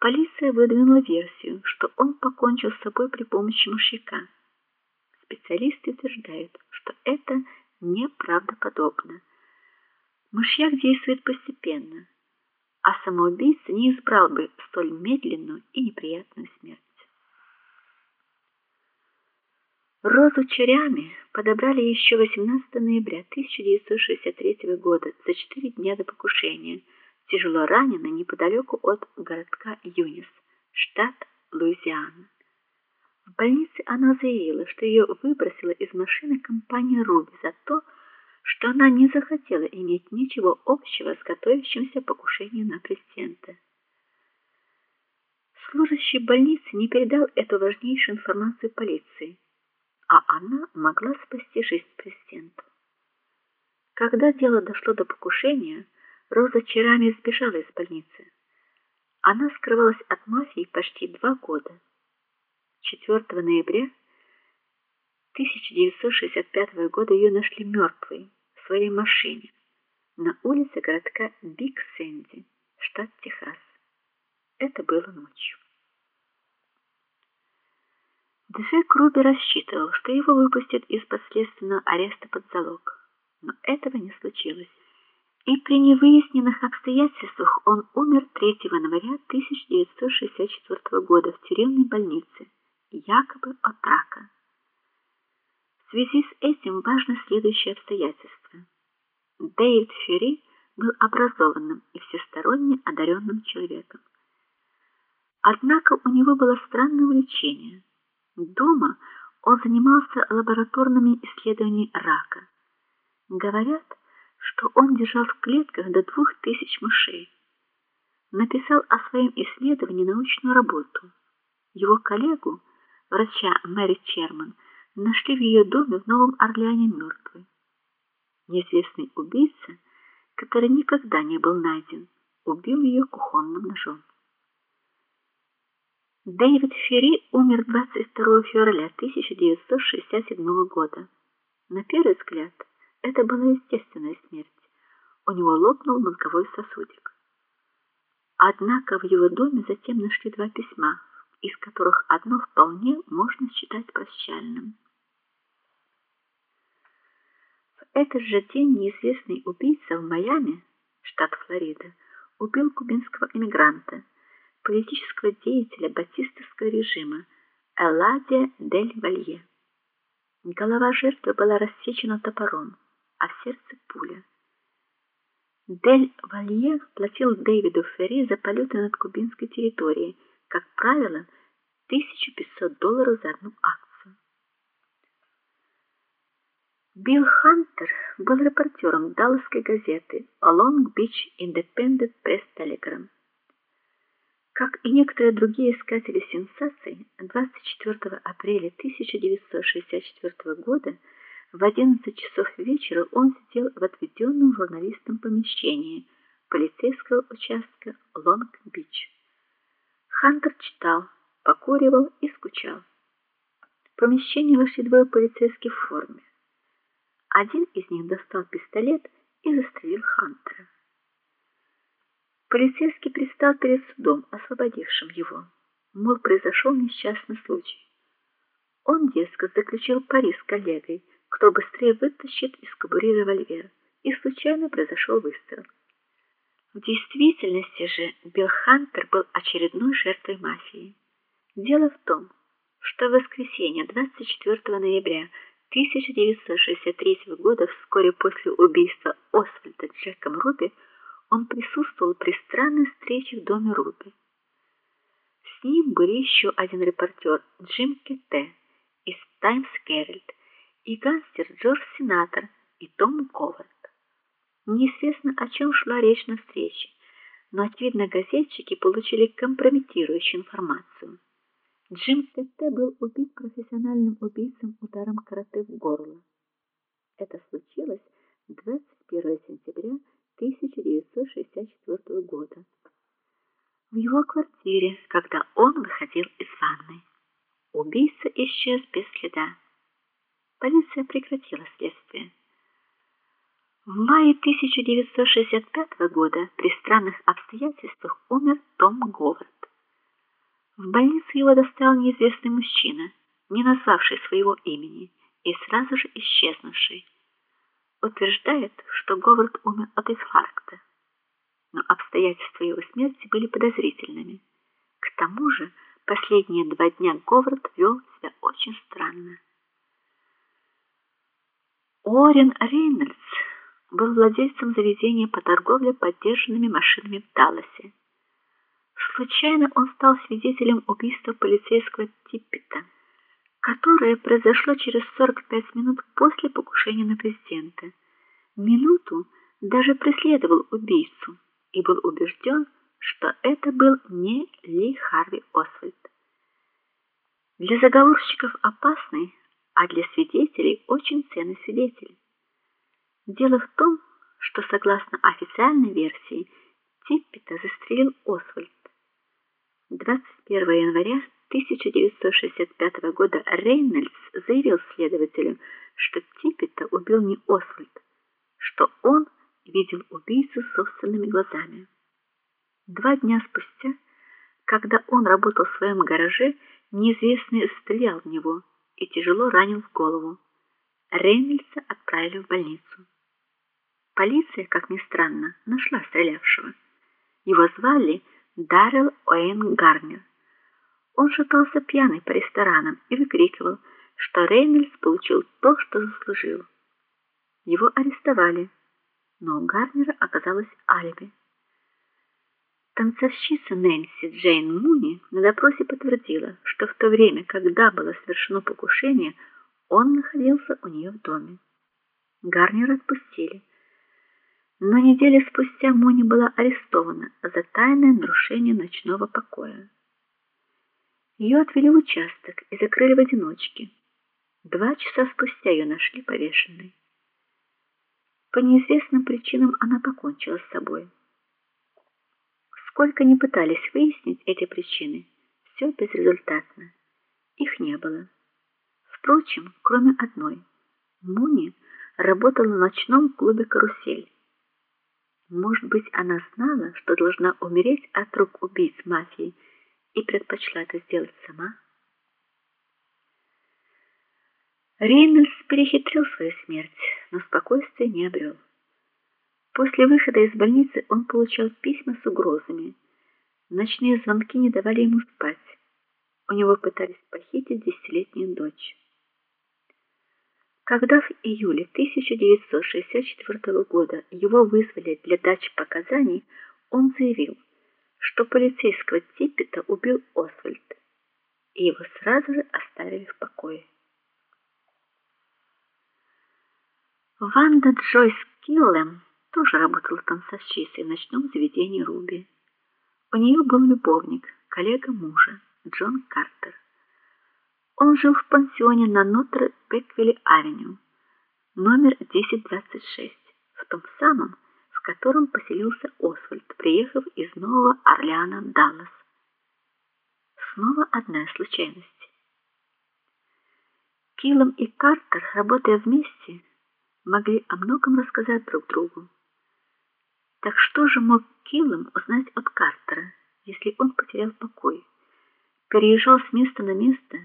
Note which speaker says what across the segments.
Speaker 1: Полиция выдвинула версию, что он покончил с собой при помощи мышьяка. Специалисты утверждают, что это неправдоподобно. Мышьяк действует постепенно, а самоубийца не избрал бы столь медленную и неприятную смерть. Розу Черями подобрали еще 18 ноября 1963 года, за четыре дня до покушения, тяжело раненой неподалеку от городка Юнис, штат Луизиана. В больнице она заявила, что ее выбросила из машины компания Руби за то, что она не захотела иметь ничего общего с готовящимся покушением на президента. Служащий больницы не передал эту важнейшую информацию полиции, а она могла спасти жизнь президенту. Когда дело дошло до покушения, Роза Черами сбежала из больницы. Она скрывалась от мафии почти два года. 4 ноября 1965 года ее нашли мертвой в своей машине на улице городка Биг Сэнди, штат Техас. Это было ночью. Джек Руби рассчитывал, что его выпустят из последственного ареста под залог, но этого не случилось. И при невыясненных обстоятельствах он умер 3 января 1964 года в тюремной больнице, якобы от рака. В связи с этим важно следующее обстоятельство. Дэвид Ферри был образованным и всесторонне одаренным человеком. Однако у него было странное увлечение. Дома он занимался лабораторными исследованиями рака. Говорят, что он держал в клетках до двух тысяч мышей. Написал о своем исследовании научную работу. Его коллегу, врача Мэри Черман, нашли в ее доме в Новом Орлеане мертвой. Неизвестный убийца, который никогда не был найден, убил ее кухонным ножом. Дэвид Ферри умер 22 февраля 1967 года. На первый взгляд, это была естественная смерть. У него лопнул мозговой сосудик. Однако в его доме затем нашли два письма, из которых одно вполне можно считать прощальным. В этот же день неизвестный убийца в Майами, штат Флорида, убил кубинского эмигранта, политического деятеля батистовского режима Эладия дель Валье. Голова жертвы была рассечена топором, а в сердце пуля. Дель Валье платил Дэвиду Ферри за полеты над кубинской территорией как правило, 1500 долларов за одну акцию. Билл Хантер был репортером Далласской газеты Long Beach Independent Press Telegram. Как и некоторые другие искатели сенсаций, 24 апреля 1964 года в 11 часов вечера он сидел в отведенном журналистам помещении полицейского участка Лонг-Бич. Хантер читал, покуривал и скучал. В помещение вошли двое полицейских в форме. Один из них достал пистолет и застрелил Хантера. Полицейский предстал перед судом, освободившим его. Мол, произошел несчастный случай. Он, дескать, заключил пари с коллегой, кто быстрее вытащит из кобуры револьвер, и случайно произошел выстрел. В действительности же Билл Хантер был очередной жертвой мафии. Дело в том, что в воскресенье 24 ноября 1963 года, вскоре после убийства Освальда Джеком Руби, он присутствовал при странной встрече в доме Руби. С ним были еще один репортер Джим Кетте из Times Herald и гангстер Джордж Сенатор и Том Ковард. Неизвестно, о чем шла речь на встрече, но очевидно, газетчики получили компрометирующую информацию. Джим Тетте был убит профессиональным убийцем ударом карате в горло. Это случилось 21 сентября 1964 года. В его квартире, когда он выходил из ванной. Убийца исчез без следа. Полиция прекратила следствие. В мае 1965 года при странных обстоятельствах умер Том Говард. его доставил неизвестный мужчина, не назвавший своего имени и сразу же исчезнувший. Утверждает, что Говард умер от инфаркта. Но обстоятельства его смерти были подозрительными. К тому же, последние два дня Говард вел себя очень странно. Орен Рейнольдс был владельцем заведения по торговле подержанными машинами в Далласе. Случайно он стал свидетелем убийства полицейского Типпета, которое произошло через 45 минут после покушения на президента. Минуту даже преследовал убийцу и был убежден, что это был не Ли Харви Освальд. Для заговорщиков опасный, а для свидетелей очень ценный свидетель. Дело в том, что согласно официальной версии, Типпета застрелил Освальд. 21 января 1965 года Рейнольдс заявил следователю, что Типпета убил не Освальд, что он видел убийцу собственными глазами. Два дня спустя, когда он работал в своем гараже, неизвестный стрелял в него и тяжело ранил в голову. Рейнольдса отправили в больницу. Полиция, как ни странно, нашла стрелявшего. Его звали Даррел Оэн Гарнер. Он шатался пьяный по ресторанам и выкрикивал, что Рейнольдс получил то, что заслужил. Его арестовали, но у Гарнера оказалось алиби. Танцовщица Нэнси Джейн Муни на допросе подтвердила, что в то время, когда было совершено покушение, он находился у нее в доме. Гарнера отпустили. Но неделю спустя Муни была арестована за тайное нарушение ночного покоя. Ее отвели в участок и закрыли в одиночке. Два часа спустя ее нашли повешенной. По неизвестным причинам она покончила с собой. Сколько ни пытались выяснить эти причины, все безрезультатно. Их не было. Впрочем, кроме одной. Муни работала в ночном клубе Карусель. Может быть, она знала, что должна умереть от рук убийц мафии и предпочла это сделать сама? Рейнольдс перехитрил свою смерть, но спокойствия не обрел. После выхода из больницы он получал письма с угрозами. Ночные звонки не давали ему спать. У него пытались похитить десятилетнюю дочь. Когда в июле 1964 года его вызвали для дачи показаний, он заявил, что полицейского Типпета убил Освальд, и его сразу же оставили в покое. Ванда Джойс Киллем тоже работала танцовщицей в ночном заведении Руби. У нее был любовник, коллега мужа, Джон Картер. Он жил в пансионе на Нотр-Беквилли-авеню, номер 1026, в том самом, в котором поселился Освальд, приехав из Нового Орлеана в Даллас. Снова одна случайность. Киллом и Картер, работая вместе, могли о многом рассказать друг другу. Так что же мог Киллом узнать от Картера, если он потерял покой, переезжал с места на место?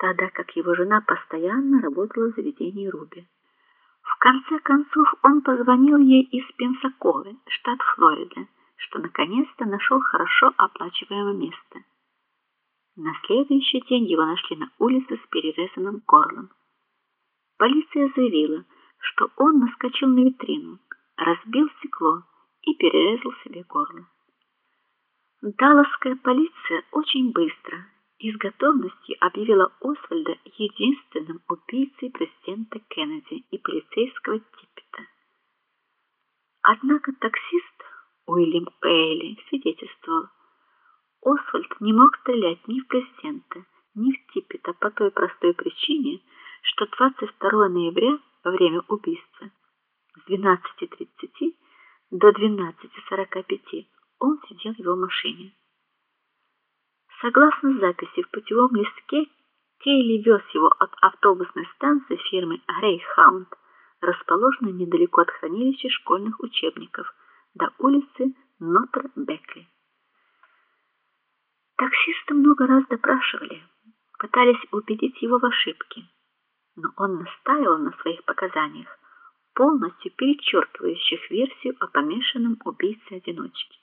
Speaker 1: тогда как его жена постоянно работала в заведении Руби. В конце концов он позвонил ей из Пенсаколы, штат Флорида, что наконец-то нашел хорошо оплачиваемое место. На следующий день его нашли на улице с перерезанным горлом. Полиция заявила, что он наскочил на витрину, разбил стекло и перерезал себе горло. Далласская полиция очень быстро и с готовностью объявила Освальда единственным убийцей президента Кеннеди и полицейского Типпета. Однако таксист Уильям Эйли свидетельствовал, Освальд не мог стрелять ни в президента, ни в Типпета по той простой причине, что 22 ноября во время убийства с 12:30 до 12:45 он сидел в его машине. Согласно записи в путевом листке, Кейли вез его от автобусной станции фирмы Greyhound, расположенной недалеко от хранилища школьных учебников, до улицы Нотр-Бекли. Таксиста много раз допрашивали, пытались убедить его в ошибке, но он настаивал на своих показаниях, полностью перечеркивающих версию о помешанном убийце-одиночке.